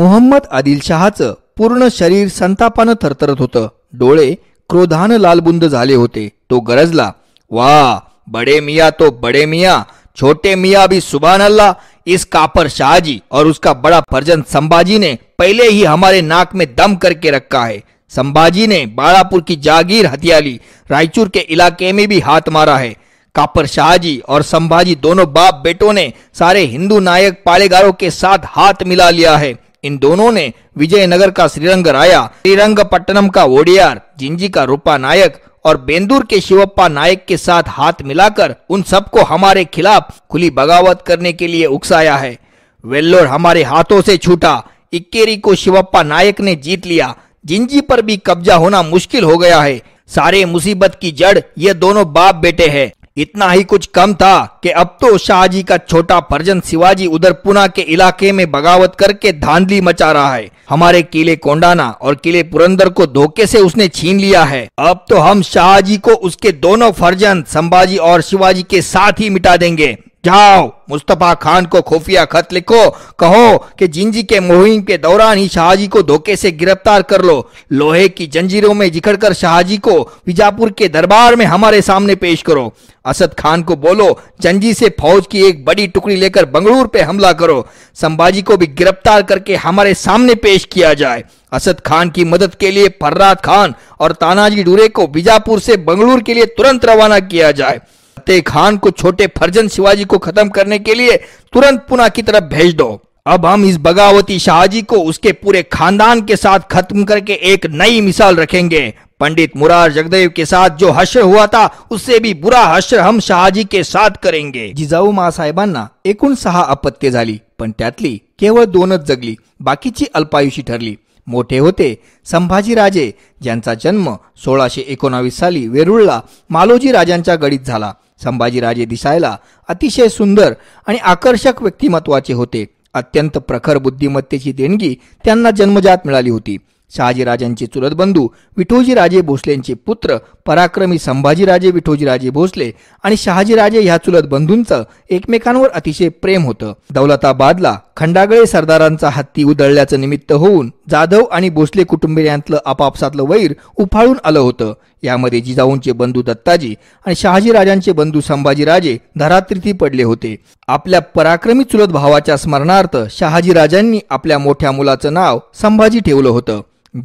मोहम्मद आदिलशहाचं पूर्ण शरीर संतापानं थरथरत होतं. डोळे क्रोधानं लालबुंद झाले होते. तो गरजला वाह बड़े मियां तो बड़े मियां छोटे मियाँ भी सुबह अल्लाह इस कापर शाहजी और उसका बड़ा फर्जन संभाजी ने पहले ही हमारे नाक में दम करके रखा है। संभाजी ने बाड़ापुर की जागीर हथिया ली रायचूर के इलाके में भी हाथ मारा है। कापर शाहजी और संभाजी दोनों बाप बेटों ने सारे हिंदू नायक पालेगारों के साथ हाथ मिला लिया है। इन दोनों ने विजयनगर का श्रीरंग राया श्रीरंग पट्टनम का ओडियार, जिंजी का रूपा नायक और बेंदूर के शिवप्पा नायक के साथ हाथ मिलाकर उन सबको हमारे खिलाफ खुली बगावत करने के लिए उकसाया है। वेल्लोर हमारे हाथों से छूटा, इक्केरी को शिवप्पा नायक ने जीत लिया। जिंजी पर भी कब्जा होना मुश्किल हो गया है। सारे मुसीबत की जड़, ये दोनों बाप बेटे हैं। इतना ही कुछ कम था कि अब तो शाहजी का छोटा फर्जन शिवाजी उधर पुना के इलाके में बगावत करके धांधली मचा रहा है। हमारे किले कोंडाना और किले पुरंदर को धोखे से उसने छीन लिया है। अब तो हम शाहजी को उसके दोनों फर्जन, संभाजी और शिवाजी के साथ ही मिटा देंगे। जाओ, मुस्तफ़ा खान को खुफिया खत लिखो, कहो कि जिंजी के मुहिम के दौरान ही शाहजी को धोखे से गिरफ़्तार कर लो। लोहे की जंजीरों में जिखड़कर शाहजी को विजापुर के दरबार में हमारे सामने पेश करो। असद खान को बोलो, जंजी से फौज की एक बड़ी टुकड़ी लेकर बंगलुरु पे हमला करो। संभाजी को भी गिरफ़्तार करके हमारे सामने पेश किया जाए। असद खान की मदद के लिए फर्राद खान और तानाजी डूरे को बीजापुर से बंगलुरु के लिए तुरंत रवाना किया जाए। फतेह खान को छोटे फर्जन शिवाजी को खत्म करने के लिए तुरंत पुना की तरफ भेज दो। अब हम इस बगावती शाहजी को उसके पूरे खानदान के साथ खत्म करके एक नई मिसाल रखेंगे। पंडित मुरार जगदेव के साथ जो हश्र हुआ था उससे भी बुरा हश्र हम शहाजी के साथ करेंगे। जिजाऊ मासाहेबांना एकूण सहा अपत्य झाली पण त्यातली केवळ दोनच जगली बाकीची अल्पायुषी ठरली. मोठे होते संभाजी राजे ज्यांचा जन्म सोळाशे एकोणावीस साली वेरुळला मालोजी राजांच्या गडीत झाला. संभाजीराजे दिसायला अतिशय सुंदर आणि आकर्षक व्यक्तिमत्वाचे होते. अत्यंत प्रखर बुद्धिमत्तेची देणगी त्यांना जन्मजात मिळाली होती. शहाजीराजांचे चुलत बंधू विठोजीराजे भोसलेंचे पुत्र पराक्रमी संभाजीराजे विठोजीराजे भोसले आणि शहाजीराजे ह्या चुलत बंधूंचं एकमेकांवर अतिशय प्रेम होतं. दौलताबादला खंडागळे सरदारांचा हत्ती उधळल्याचं निमित्त होऊन जाधव आणि भोसले कुटुंबियांतलं आपापसातलं वैर उफाळून आलं होतं. यामध्ये जिजाऊंचे बंधू दत्ताजी आणि शहाजीराजांचे बंधू संभाजीराजे धरात्रीती पडले होते. आपल्या पराक्रमी चुलत भावाच्या स्मरणार्थ शहाजीराजांनी आपल्या मोठ्या मुलाचं नाव संभाजी ठेवलं होतं.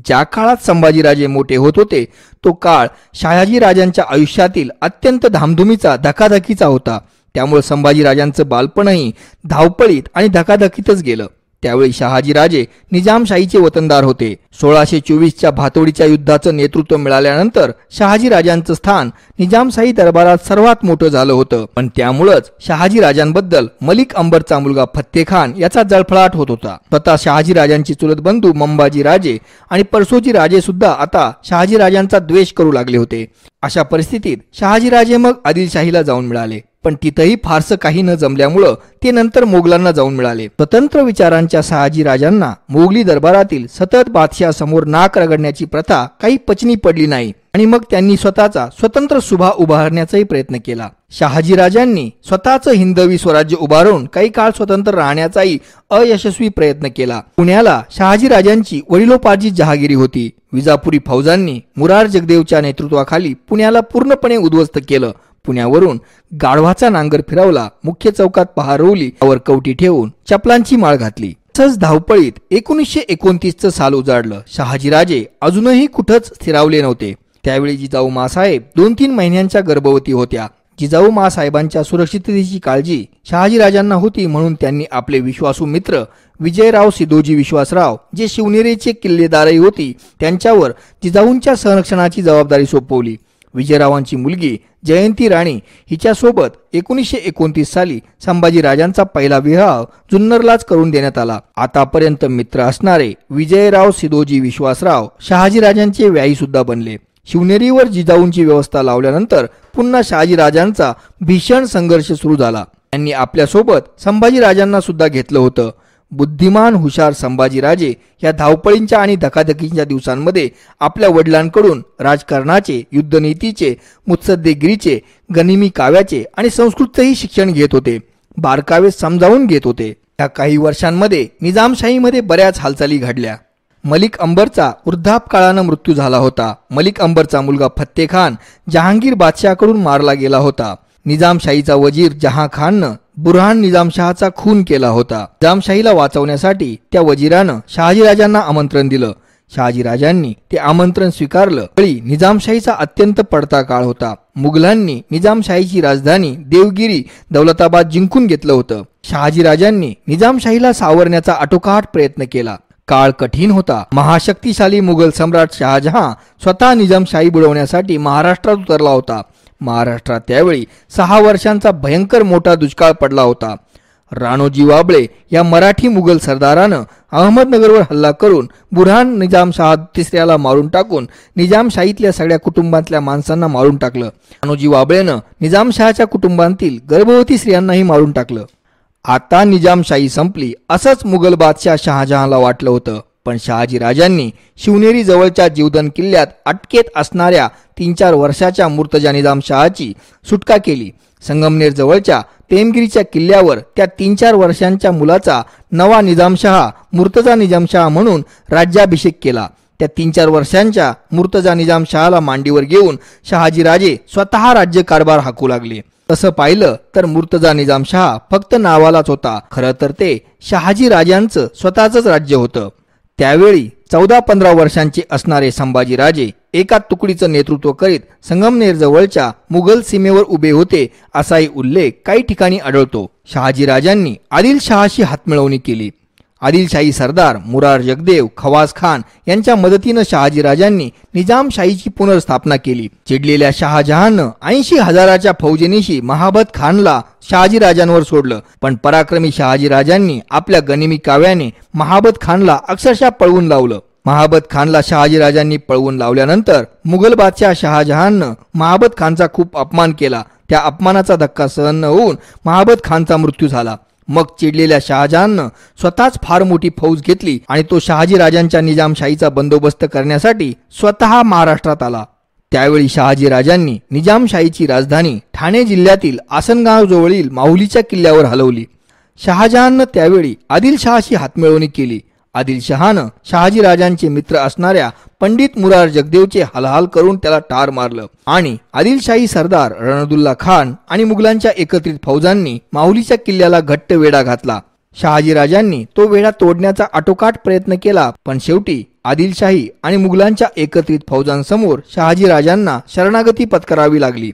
ज्या काळात संभाजीराजे मोठे होत होते तो काळ शहाजीराजांच्या आयुष्यातील अत्यंत धामधुमीचा धकाधकीचा होता. त्यामुळे संभाजीराजांचं बालपणही धावपळीत आणि धकाधकीतच गेलं. त्यावेळी शहाजीराजे निजामशाहीचे वतनदार होते. सोळाशे चोवीसच्या भातोडीच्या युद्धाचं नेतृत्व मिळाल्यानंतर शहाजीराजांचं स्थान निजामशाही दरबारात सर्वात मोठं झालं होतं. पण त्यामुळंच शहाजी राजांबद्दल मलिक अंबरचा मुलगा फत्ते खान याचा जळफळाट होत होता. स्वतः शहाजीराजांचे चुलत बंधू मंबाजी राजे आणि परसोजी राजे सुद्धा आता शहाजीराजांचा द्वेष करू लागले होते. अशा परिस्थितीत शहाजीराजे मग आदिलशाहीला जाऊन मिळाले. पण तिथंही फारसं काही न जमल्यामुळं ते नंतर मोगलांना जाऊन मिळाले. स्वतंत्र विचारांच्या शहाजी राजांना मोगली दरबारातील सतत बादशाह समोर नाक रगडण्याची प्रथा काही पचनी पडली नाही आणि मग त्यांनी स्वतःचा स्वतंत्र सुभा उभारण्याचाही प्रयत्न केला. शहाजी राजांनी स्वतःचं हिंदवी स्वराज्य उभारून काही काळ स्वतंत्र राहण्याचाही अयशस्वी प्रयत्न केला. पुण्याला शहाजी राजांची वडिलोपार्जित जहागिरी होती. विजापुरी फौजांनी मुरार जगदेवच्या नेतृत्वाखाली पुण्याला पूर्णपणे उद्ध्वस्त केलं. पुण्यावरून गाढवाचा नांगर फिरवला मुख्य चौकात पहारवली त्यावर कवटी ठेवून चपलांची माळ घातली. तसंच धावपळीत एकोणीसशे एकोणतीसचं साल उजाडलं. शहाजीराजे अजूनही कुठंच स्थिरावले नव्हते. त्यावेळी जिजाऊ मासाहेब दोन तीन महिन्यांच्या गर्भवती होत्या. जिजाऊ मासाहेबांच्या सुरक्षिततेची काळजी शहाजीराजांना होती म्हणून त्यांनी आपले विश्वासू मित्र विजयराव सिद्धोजी विश्वासराव जे शिवनेरीचे किल्लेदारही होती त्यांच्यावर जिजाऊंच्या संरक्षणाची जबाबदारी सोपवली. विजयरावांची मुलगी जयंती राणी हिच्यासोबत एकोणीसशे एकोणतीस साली संभाजी राजांचा पहिला विवाह जुन्नरलाच करून देण्यात आला. आतापर्यंत मित्र असणारे विजयराव सिदोजी विश्वासराव शहाजीराजांचे व्यायी सुद्धा बनले. शिवनेरीवर जिजाऊंची व्यवस्था लावल्यानंतर पुन्हा शहाजीराजांचा भीषण संघर्ष सुरू झाला. त्यांनी आपल्यासोबत संभाजीराजांना सुद्धा घेतलं होतं. बुद्धिमान हुशार संभाजीराजे या धावपळींच्या आणि धकाधकींच्या दिवसांमध्ये आपल्या वडिलांकडून राजकारणाचे युद्धनीतीचे मुत्सद्देगिरीचे गनिमी काव्याचे आणि संस्कृतचेही शिक्षण घेत होते. बारकावे समजावून घेत होते. या काही वर्षांमध्ये निजामशाहीमध्ये बऱ्याच हालचाली घडल्या. मलिक अंबरचा वृद्धापकाळानं मृत्यू झाला होता. मलिक अंबरचा मुलगा फत्ते खान जहांगीर बादशाहकडून मारला गेला होता. निजामशाहीचा वजीर जहां खाननं बुरहान निजामशहाचा खून केला होता. निजामशाहीला वाचवण्यासाठी त्या वजीरानं शहाजीराजांना आमंत्रण दिलं. शहाजीराजांनी ते आमंत्रण स्वीकारलं. तरी निजामशाहीचा अत्यंत पडता काळ होता. मुघलांनी निजामशाहीची राजधानी देवगिरी दौलताबाद जिंकून घेतलं होतं. शहाजीराजांनी निजामशाहीला सावरण्याचा आटोकाट प्रयत्न केला. काळ कठीण होता. महाशक्तिशाली मुघल सम्राट शहाजहां स्वतः निजामशाही बुडवण्यासाठी महाराष्ट्रात उतरला होता. महाराष्ट्रात त्यावेळी सहा वर्षांचा भयंकर मोठा दुष्काळ पडला होता. राणोजी वाबळे या मराठी मुघल सरदारानं अहमदनगरवर हल्ला करून बुरहान निजामशाह तिसऱ्याला मारून टाकून निजामशाहीतल्या सगळ्या कुटुंबातल्या माणसांना मारून टाकलं. राणोजी वाबळेनं निजामशहाच्या कुटुंबांतील गर्भवती स्त्रियांनाही मारून टाकलं. आता निजामशाही संपली असंच मुघल बादशाह शहाजहानला वाटलं होतं. पण शहाजी राजांनी शिवनेरी जवळच्या जीवदन किल्ल्यात अटकेत असणाऱ्या तीन चार वर्षाच्या मूर्तजा निजामशहाची सुटका केली. संगमनेर जवळच्या तेमगिरीच्या किल्ल्यावर त्या तीन चार वर्षांच्या मुलाचा नवा निजामशहा मुर्तजा निजामशहा म्हणून राज्याभिषेक केला. त्या तीन चार वर्षांच्या मुर्तजा निजामशहाला मांडीवर घेऊन शहाजीराजे स्वतः राज्यकारभार हाकू लागले. तसं पाहिलं तर मुर्तजा निजामशहा फक्त नावालाच होता. खरं तर ते शहाजी राजांचं स्वतःच राज्य होतं. त्यावेळी चौदा पंधरा वर्षांचे असणारे संभाजीराजे एका तुकडीचं नेतृत्व करीत संगमनेर जवळच्या मुघल सीमेवर उभे होते असाही उल्लेख काही ठिकाणी आढळतो. शहाजीराजांनी आदिलशहाशी हातमिळवणी केली. आदिलशाही सरदार मुरार जगदेव खवास खान यांच्या मदतीनं शहाजीराजांनी निजामशाहीची पुनर्स्थापना केली. चिडलेल्या शहाजहाननं ऐंशी हजाराच्या फौजेनीशी महाबत खानला शहाजीराजांवर सोडलं. पण पराक्रमी शहाजीराजांनी आपल्या गनिमी काव्याने महाबत खानला अक्षरशः पळवून लावलं. महाबत खानला शहाजीराजांनी पळवून लावल्यानंतर मुघल बादशाह शहाजहाननं महाबत खानचा खूप अपमान केला. त्या अपमानाचा धक्का सहन न होऊन महाबत खानचा मृत्यू झाला. मग चिडलेल्या शहाजहाननं स्वतःच फार मोठी फौज घेतली आणि तो शहाजी राजांच्या निजामशाहीचा बंदोबस्त करण्यासाठी स्वतः महाराष्ट्रात आला. त्यावेळी शहाजी राजांनी निजामशाहीची राजधानी ठाणे जिल्ह्यातील आसनगाव जवळील माहुलीच्या किल्ल्यावर हलवली. शहाजहाननं त्यावेळी आदिलशहाशी हातमिळवणी केली. आदिलशहानं शहाजीराजांचे मित्र असणाऱ्या पंडित मुरार जगदेवचे हलहाल करून त्याला टार मारलं. आणि आदिलशाही सरदार रणदुल्ला खान आणि मुघलांच्या एकत्रित फौजांनी माहुलीच्या किल्ल्याला घट्ट वेढा घातला. शहाजीराजांनी तो वेढा तोडण्याचा आटोकाट प्रयत्न केला पण शेवटी आदिलशाही आणि मुघलांच्या एकत्रित फौजांसमोर शहाजीराजांना शरणागती पत्करावी लागली.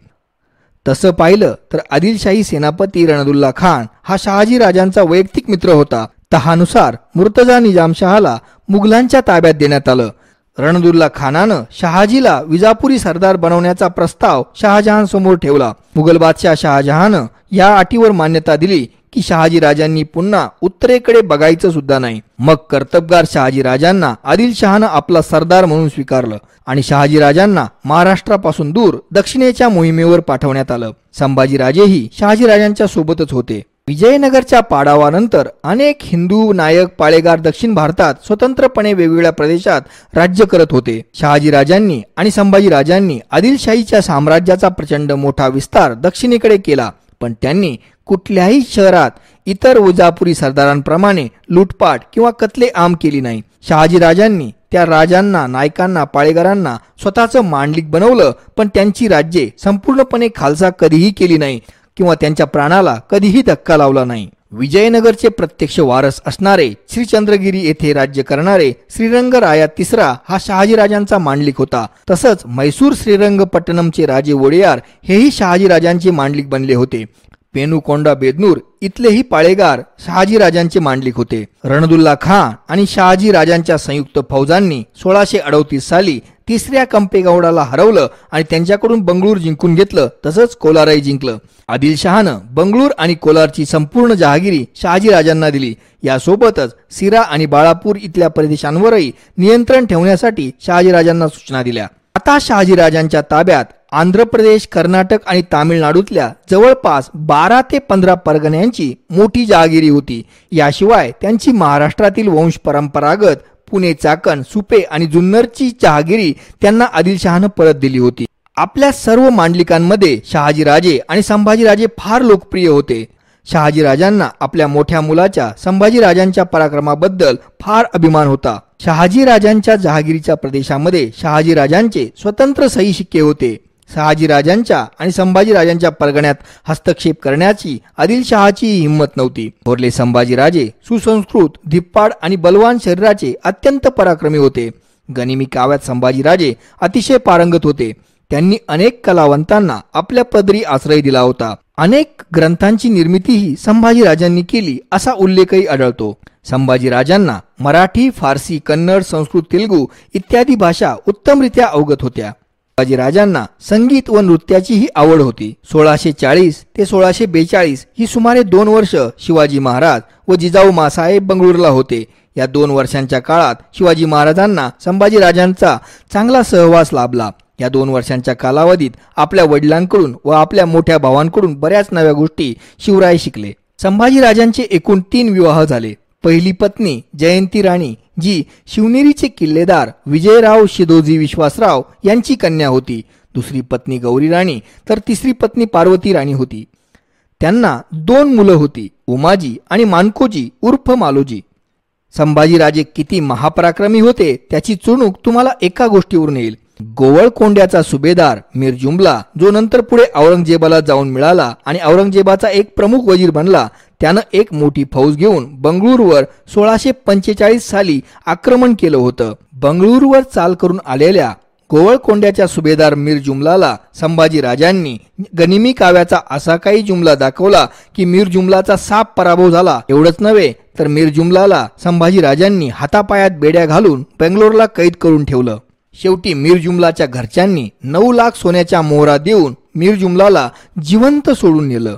तसं पाहिलं तर आदिलशाही सेनापती रणदुल्ला खान हा शहाजी राजांचा वैयक्तिक मित्र होता. तहानुसार मुर्तजा निजामशहाला मुघलांच्या ताब्यात देण्यात आलं. रणदुल्ला खानानं शहाजीला विजापुरी सरदार बनवण्याचा प्रस्ताव शहाजहान समोर ठेवला. मुघल बादशाह शहाजहान या अटीवर मान्यता दिली की शहाजी राजांनी पुन्हा उत्तरेकडे बघायचं सुद्धा नाही. मग कर्तबगार शहाजी राजांना आदिलशहानं आपला सरदार म्हणून स्वीकारलं आणि शहाजी राजांना महाराष्ट्रापासून दूर दक्षिणेच्या मोहिमेवर पाठवण्यात आलं. संभाजीराजेही शहाजी राजांच्या सोबतच होते. विजयनगरच्या पाडावानंतर अनेक हिंदू नायक पाळेगार दक्षिण भारतात स्वतंत्रपणे वेगवेगळ्या प्रदेशात राज्य करत होते. शहाजीराजांनी आणि संभाजीराजांनी आदिलशाहीच्या साम्राज्याचा प्रचंड मोठा विस्तार दक्षिणेकडे केला. पण त्यांनी कुठल्याही शहरात इतर उजापुरी सरदारांप्रमाणे लूटपाट किंवा कतले आम केली नाही. शहाजीराजांनी त्या राजांना नायकांना पाळेगारांना स्वतःचं मांडलिक बनवलं पण त्यांची राज्ये संपूर्णपणे खालसा कधीही केली नाही. किंवा त्यांच्या प्राणाला कधीही धक्का लावला नाही. विजयनगरचे प्रत्यक्ष वारस असणारे श्रीचंद्रगिरी येथे राज्य करणारे श्रीरंगराया तिसरा हा शहाजीराजांचा मांडलिक होता. तसंच मैसूर श्रीरंगपट्टणमचे राजे वोडेयार हेही शहाजीराजांचे मांडलिक बनले होते. पेनुकोंडा बेदनूर इथलेही पाळेगार शहाजी राजांचे मांडलिक होते. रणदुल्ला खान आणि शहाजी राजांच्या संयुक्त फौजांनी सोळाशे अडतीस साली तिसऱ्या कंपेगौडाला हरवलं आणि त्यांच्याकडून बंगळूर जिंकून घेतलं तसंच कोलारही जिंकलं. आदिलशहानं बंगळूर आणि कोलारची संपूर्ण जहागिरी शहाजी राजांना दिली. यासोबतच सिरा आणि बाळापूर इथल्या प्रदेशांवरही नियंत्रण ठेवण्यासाठी शहाजीराजांना सूचना दिल्या. आता शहाजीराजांच्या ताब्यात आंध्र प्रदेश कर्नाटक आणि तामिळनाडूतल्या जवळपास बारा ते पंधरा परगण्यांची मोठी जहागिरी होती. याशिवाय त्यांची महाराष्ट्रातील वंश परंपरागत पुणे चाकण सुपे आणि जुन्नरची जहागिरी त्यांना आदिलशहानं परत दिली होती. आपल्या सर्व मांडलिकांमध्ये शहाजीराजे आणि संभाजीराजे फार लोकप्रिय होते. शहाजीराजांना आपल्या मोठ्या मुलाच्या संभाजीराजांच्या पराक्रमाबद्दल फार अभिमान होता. शहाजीराजांच्या जहागिरीच्या प्रदेशामध्ये शहाजीराजांचे स्वतंत्र सही शिक्के होते. शहाजीराजांच्या आणि संभाजीराजांच्या परगण्यात हस्तक्षेप करण्याची आदिलशहाची हिंमत नव्हती. थोरले संभाजीराजे सुसंस्कृत धिप्पाड आणि बलवान शरीराचे अत्यंत पराक्रमी होते. गनिमी काव्यात संभाजीराजे अतिशय पारंगत होते. त्यांनी अनेक कलावंतांना आपल्या पदरी आश्रय दिला होता. अनेक ग्रंथांची निर्मितीही संभाजीराजांनी केली असा उल्लेखही आढळतो. संभाजीराजांना मराठी फारसी कन्नड संस्कृत तेलुगू इत्यादी भाषा उत्तमरित्या अवगत होत्या. संभाजीराजांना संगीत व नृत्याचीही आवड होती. सोळाशे चाळीस ते सोळाशे बेचाळीस ही सुमारे दोन वर्ष शिवाजी महाराज व जिजाऊ मासाहेब बंगळूरला होते. या दोन वर्षांच्या काळात शिवाजी महाराजांना संभाजीराजांचा चांगला सहवास लाभला. या दोन वर्षांच्या कालावधीत आपल्या वडिलांकडून व आपल्या मोठ्या भावांकडून बऱ्याच नव्या गोष्टी शिवराय शिकले. संभाजीराजांचे एकूण तीन विवाह झाले. पहिली पत्नी जयंती राणी जी शिवनेरीचे किल्लेदार विजयराव शिदोजी विश्वासराव यांची कन्या होती. दुसरी पत्नी गौरी राणी तर तिसरी पत्नी पार्वती राणी होती. त्यांना दोन मुलं होती उमाजी आणि मानकोजी उर्फ मालोजी. संभाजीराजे किती महापराक्रमी होते त्याची चुणूक तुम्हाला एका गोष्टीवरून येईल. गोवळकोंड्याचा सुभेदार मीर जुमला जो नंतर पुढे औरंगजेबाला जाऊन मिळाला आणि औरंगजेबाचा एक प्रमुख वजीर बनला त्यानं एक मोठी फौज घेऊन बंगळूरवर सोळाशे पंचेचाळीस साली आक्रमण केलं होतं. बंगळूरवर चाल करून आलेल्या गोवळकोंड्याच्या सुभेदार मीर जुमलाला संभाजी राजांनी गनिमी काव्याचा असा काही जुमला दाखवला की मीर जुमलाचा साप पराभव झाला. एवढंच नव्हे तर मीर जुमलाला संभाजी राजांनी हातापायात बेड्या घालून बेंगलोरला कैद करून ठेवलं. शेवटी मीर जुमलाच्या घरच्यांनी नऊ लाख सोन्याच्या मोहरा देऊन मीर जुमलाला जिवंत सोडून नेलं.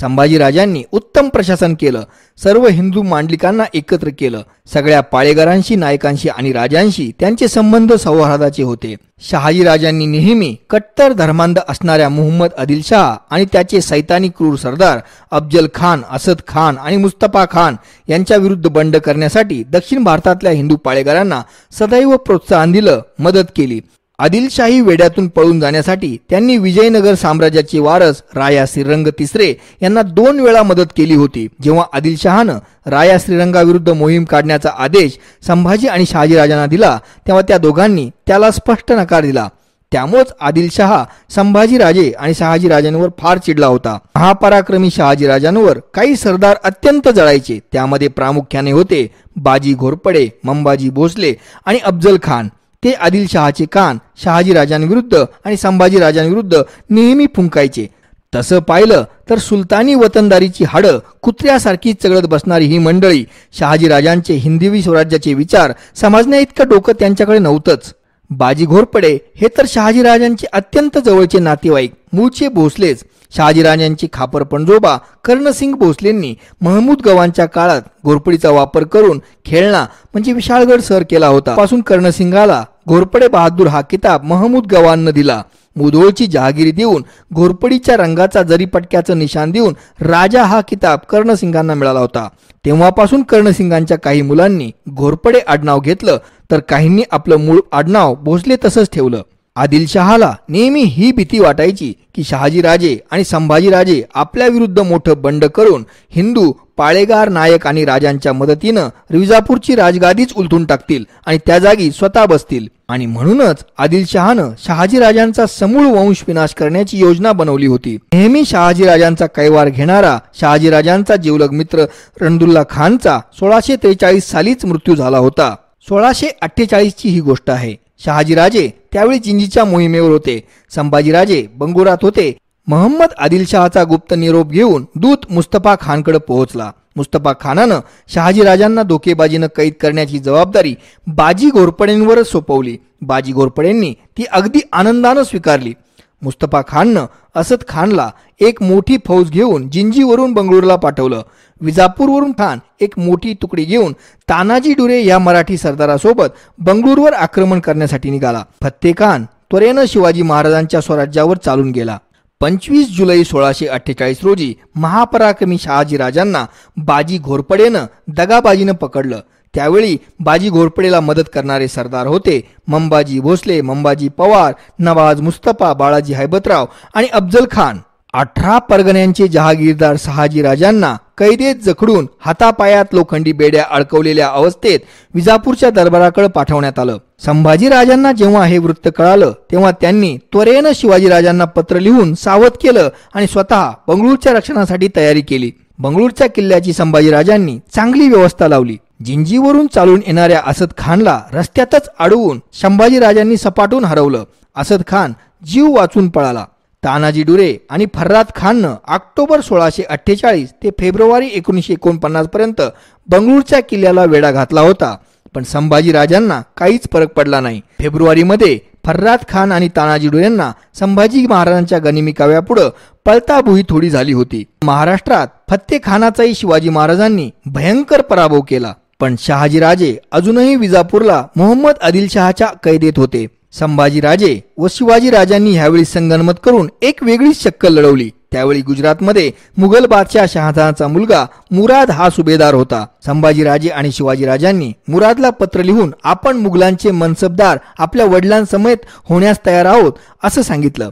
संभाजीराजांनी उत्तम प्रशासन केलं. सर्व हिंदू मांडलिकांना एकत्र केलं. सगळ्या पाळेगारांशी नायकांशी आणि राजांशी त्यांचे संबंध सौहार्दाचे होते. शहाजीराजांनी नेहमी कट्टर धर्मांध असणाऱ्या मुहम्मद आदिलशाह आणि त्याचे सैतानी क्रूर सरदार अफजल खान असद खान आणि मुस्तफा खान यांच्या विरुद्ध बंड करण्यासाठी दक्षिण भारतातल्या हिंदू पाळेगारांना सदैव प्रोत्साहन दिलं मदत केली. आदिलशाही वेड्यातून पळून जाण्यासाठी त्यांनी विजयनगर साम्राज्याचे वारस राया श्रीरंग तिसरे यांना दोन वेळा मदत केली होती. जेव्हा आदिलशहानं राया श्रीरंगाविरुद्ध मोहीम काढण्याचा आदेश संभाजी आणि शहाजीराजांना दिला तेव्हा त्या दोघांनी त्याला स्पष्ट नकार दिला. त्यामुळेच आदिलशहा संभाजीराजे आणि शहाजीराजांवर फार चिडला होता. महापराक्रमी शहाजीराजांवर काही सरदार अत्यंत जळायचे. त्यामध्ये प्रामुख्याने होते बाजी घोरपडे मंबाजी भोसले आणि अफजल खान. ते आदिलशहाचे कान शहाजी राजांविरुद्ध आणि संभाजी राजांविरुद्ध नेहमी फुंकायचे. तसं पाहिलं तर सुलतानी वतनदारीची हाडं कुत्र्यासारखी चगळत बसणारी ही मंडळी शहाजी राजांचे हिंदवी स्वराज्याचे विचार समजण्याइतकं डोकं त्यांच्याकडे नव्हतंच. बाजी घोरपडे हे तर शहाजीराजांचे अत्यंत जवळचे नातेवाईक मूळचे भोसलेच. शहाजीराजांची खापर पणजोबा कर्णसिंग भोसलेंनी महमूद गवांच्या काळात घोरपडीचा वापर करून खेळणा म्हणजे विशाळगड सर केला होता. पासून कर्णसिंगाला घोरपडे बहादूर हा किताब महमूद गवांना दिला. मुधोळची जहागिरी देऊन घोरपडीच्या रंगाचा जरीपटक्याचं निशान देऊन राजा हा किताब कर्णसिंगांना मिळाला होता. तेव्हापासून कर्णसिंगांच्या काही मुलांनी घोरपडे आडनाव घेतलं तर काहींनी आपलं मूळ आडनाव भोसले तसंच ठेवलं. आदिलशहाला नेहमी ही भीती वाटायची की शहाजीराजे आणि संभाजीराजे आपल्या विरुद्ध मोठं बंड करून हिंदू पाळेगार नायक आणि राजांच्या मदतीनं विजापूरची राजगादीच उलथून टाकतील आणि त्या जागी स्वतः बसतील. आणि म्हणूनच आदिलशहानं शहाजीराजांचा समूळ वंश विनाश करण्याची योजना बनवली होती. नेहमी शहाजीराजांचा कैवार घेणारा शहाजीराजांचा जीवलग मित्र रणदुल्ला खानचा सोळाशे त्रेचाळीस सालीच मृत्यू झाला होता. सोळाशे अठ्ठेचाळीसची ही गोष्ट आहे. शहाजीराजे त्यावेळी चिंजीच्या मोहिमेवर होते. संभाजीराजे बंगुरात होते. महम्मद आदिलशहाचा गुप्त निरोप घेऊन दूत मुस्तफा खानकडे पोहोचला. मुस्तफा खानानं शहाजीराजांना धोकेबाजीनं कैद करण्याची जबाबदारी बाजी घोरपडेंवरच सोपवली. बाजी घोरपडेंनी ती अगदी आनंदानं स्वीकारली. मुस्तफा खाननं असद खानला एक मोठी फौज घेऊन जिंजीवरून बंगळूरला पाठवलं. विजापूरवरून खान एक मोठी तुकडी घेऊन तानाजी डुरे या मराठी सरदारासोबत बंगळूरवर आक्रमण करण्यासाठी निघाला. फत्ते खान त्वरेनं शिवाजी महाराजांच्या स्वराज्यावर चालून गेला. पंचवीस जुलै सोळाशे अठ्ठेचाळीस रोजी महापराक्रमी शहाजीराजांना बाजी घोरपडेनं दगाबाजीनं पकडलं. त्यावेळी बाजी घोरपडेला मदत करणारे सरदार होते. मंबाजी भोसले मंबाजी पवार नवाज मुस्तफा बाळाजी हैबतराव आणि अफजल खान. अठरा परगण्यांचे जहागीरदार शहाजी राजांना कैदेत जखडून हातापायात लोखंडी बेड्या अडकवलेल्या अवस्थेत विजापूरच्या दरबाराकडे पाठवण्यात आलं. संभाजी राजांना जेव्हा हे वृत्त कळालं तेव्हा त्यांनी त्वरेनं शिवाजी राजांना पत्र लिहून सावध केलं आणि स्वतः बंगळूरच्या रक्षणासाठी तयारी केली. बंगळूरच्या किल्ल्याची संभाजी राजांनी चांगली व्यवस्था लावली. जिंजीवरून चालून येणाऱ्या असद खानला रस्त्यातच अडवून संभाजी राजांनी सपाटून हरवलं. असद खान जीव वाचून पळाला. तानाजी डुरे आणि फर्राद खाननं ऑक्टोबर सोळाशे अठ्ठेचाळीस ते फेब्रुवारी एकोणीसशे एकोणपन्नास पर्यंत बंगळूरच्या किल्ल्याला वेढा घातला होता. पण संभाजी राजांना काहीच फरक पडला नाही. फेब्रुवारीमध्ये फर्राद खान आणि तानाजी डुरेंना संभाजी महाराजांच्या गनिमी काव्यापुढं पळताभुई थोडी झाली होती. महाराष्ट्रात फत्ते खानाचाही शिवाजी महाराजांनी भयंकर पराभव केला. पण शहाजीराजे अजूनही विजापूरला मोहम्मद आदिलशहाच्या कैदेत होते. संभाजीराजे व शिवाजी राजांनी ह्यावेळी संगनमत करून एक वेगळीच शक्कल लढवली. त्यावेळी गुजरातमध्ये मुघल बादशाह शहाजहानचा मुलगा मुराद हा सुभेदार होता. संभाजीराजे आणि शिवाजीराजांनी मुरादला पत्र लिहून आपण मुघलांचे मनसबदार आपल्या वडिलांसमेत होण्यास तयार आहोत असं सांगितलं.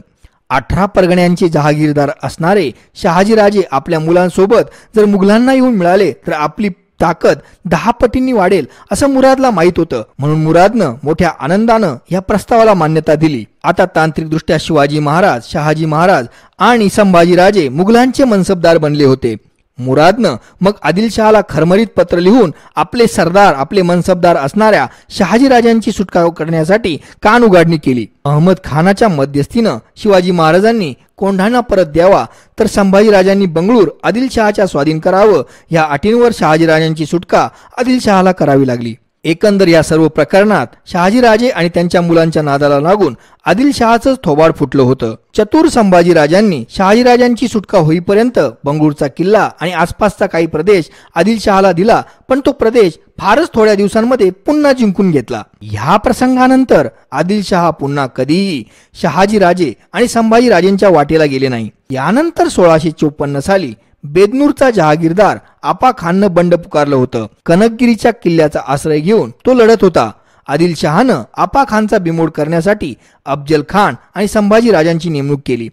अठरा परगण्यांचे जहागीरदार असणारे शहाजीराजे आपल्या मुलांसोबत जर मुघलांना येऊन मिळाले तर आपली ताकद दहा पटींनी वाढेल असं मुरादला माहीत होतं. म्हणून मुरादनं मोठ्या आनंदानं या प्रस्तावाला मान्यता दिली. आता तांत्रिकदृष्ट्या शिवाजी महाराज शहाजी महाराज आणि संभाजीराजे मुघलांचे मनसबदार बनले होते. मुरादनं मग आदिलशहाला खरमरीत पत्र लिहून आपले सरदार आपले मनसबदार असणाऱ्या शहाजीराजांची सुटका करण्यासाठी कान उघाडणी केली. अहमद खानाच्या मध्यस्थीनं शिवाजी महाराजांनी कोंढाणा परत द्यावा तर संभाजीराजांनी बंगळूर आदिलशहाच्या स्वाधीन करावं या अटींवर शहाजीराजांची सुटका आदिलशहाला करावी लागली. एकंदर या सर्व प्रकरणात शहाजीराजे आणि त्यांच्या मुलांच्या नादाला लागून आदिलशहाच थोबाड फुटलं होतं. चतुर संभाजीराजांनी शहाजीराजांची सुटका होईपर्यंत बंगळूरचा किल्ला आणि आसपासचा काही प्रदेश आदिलशहाला दिला पण तो प्रदेश फारच थोड्या दिवसांमध्ये पुन्हा जिंकून घेतला. ह्या प्रसंगानंतर आदिलशहा पुन्हा कधीही शहाजीराजे आणि संभाजीराजेंच्या वाटेला गेले नाही. यानंतर सोळाशे चोपन्न साली बेदनूरचा जहागीरदार आपा खाननं बंड पुकारलं होतं. कनकगिरीच्या किल्ल्याचा आश्रय घेऊन तो लढत होता. आदिलशहानं आपा खानचा बिमोड करण्यासाठी अफजल खान आणि संभाजी राजांची नेमणूक केली.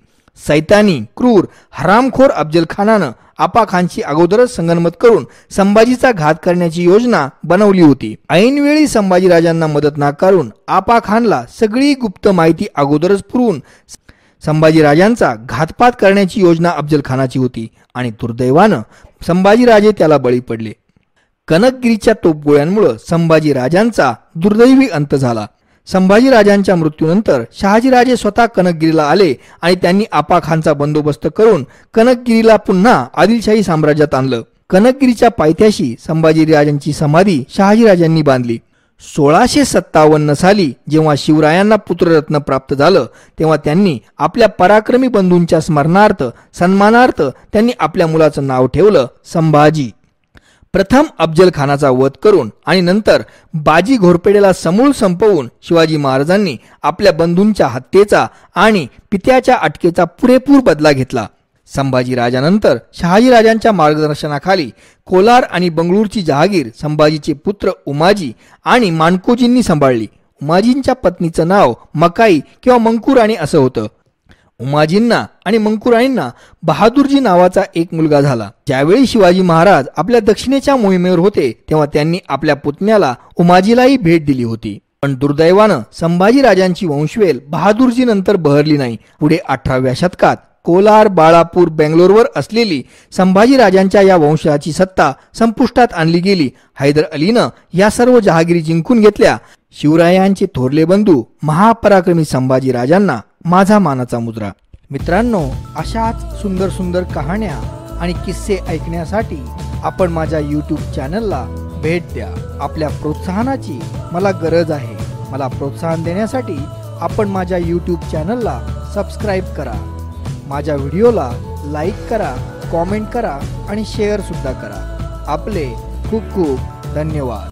सैतानी क्रूर हरामखोर अफजल खानानं आपा खानची अगोदरच संगनमत करून संभाजीचा घात करण्याची योजना बनवली होती. ऐनवेळी संभाजीराजांना मदत नाकारून आपा खानला सगळी गुप्त माहिती अगोदरच पुरवून संभाजीराजांचा घातपात करण्याची योजना अफजल खानाची होती आणि दुर्दैवानं संभाजीराजे त्याला बळी पडले. कनकगिरीच्या तोपगोळ्यांमुळे संभाजीराजांचा दुर्दैवी अंत झाला. संभाजीराजांच्या मृत्यूनंतर शहाजीराजे स्वतः कनकगिरीला आले आणि त्यांनी आपा खानचा बंदोबस्त करून कनकगिरीला पुन्हा आदिलशाही साम्राज्यात आणलं. कनकगिरीच्या पायथ्याशी संभाजीराजांची समाधी शहाजीराजांनी बांधली. सोळाशे सत्तावन्न साली जेव्हा शिवरायांना पुत्ररत्न प्राप्त झालं तेव्हा त्यांनी आपल्या पराक्रमी बंधूंच्या स्मरणार्थ सन्मानार्थ त्यांनी आपल्या मुलाचं नाव ठेवलं संभाजी. प्रथम अफजल खानाचा वध करून आणि नंतर बाजी घोरपेडेला समूळ संपवून शिवाजी महाराजांनी आपल्या बंधूंच्या हत्येचा आणि पित्याच्या अटकेचा पुरेपूर बदला घेतला. संभाजी राजानंतर शहाजीराजांच्या मार्गदर्शनाखाली कोलार आणि बंगळूरची जहागीर संभाजीचे पुत्र उमाजी आणि मानकोजींनी सांभाळली. उमाजींच्या पत्नीचं नाव मकाई किंवा मंकुराणी असं होतं. उमाजींना आणि मंकुराणींना बहादूरजी नावाचा एक मुलगा झाला. ज्यावेळी शिवाजी महाराज आपल्या दक्षिणेच्या मोहिमेवर होते तेव्हा त्यांनी आपल्या पुतण्याला उमाजीलाही भेट दिली होती. पण दुर्दैवानं संभाजी राजांची वंशवेल बहादूरजी नंतर बहरली नाही. पुढे अठराव्या शतकात कोलार बाळापूर बेंगलोरवर असलेली संभाजी राजांच्या या वंशाची सत्ता संपुष्टात आणली गेली. हैदर अलीनं या सर्व जहागिरी जिंकून घेतल्या. शिवरायांचे थोरले बंधू महापराक्रमी संभाजी राजांना माझा मानाचा मुद्रा. मित्रांनो अशाच सुंदर सुंदर कहाण्या आणि किस्से ऐकण्यासाठी आपण माझ्या यूट्यूब चॅनलला भेट द्या. आपल्या प्रोत्साहनाची मला गरज आहे. मला प्रोत्साहन देण्यासाठी आपण माझ्या यूट्यूब चॅनलला सबस्क्राईब करा. माझ्या व्हिडिओला लाईक करा कॉमेंट करा आणि शेअर सुद्धा करा. आपले खूप खूप धन्यवाद.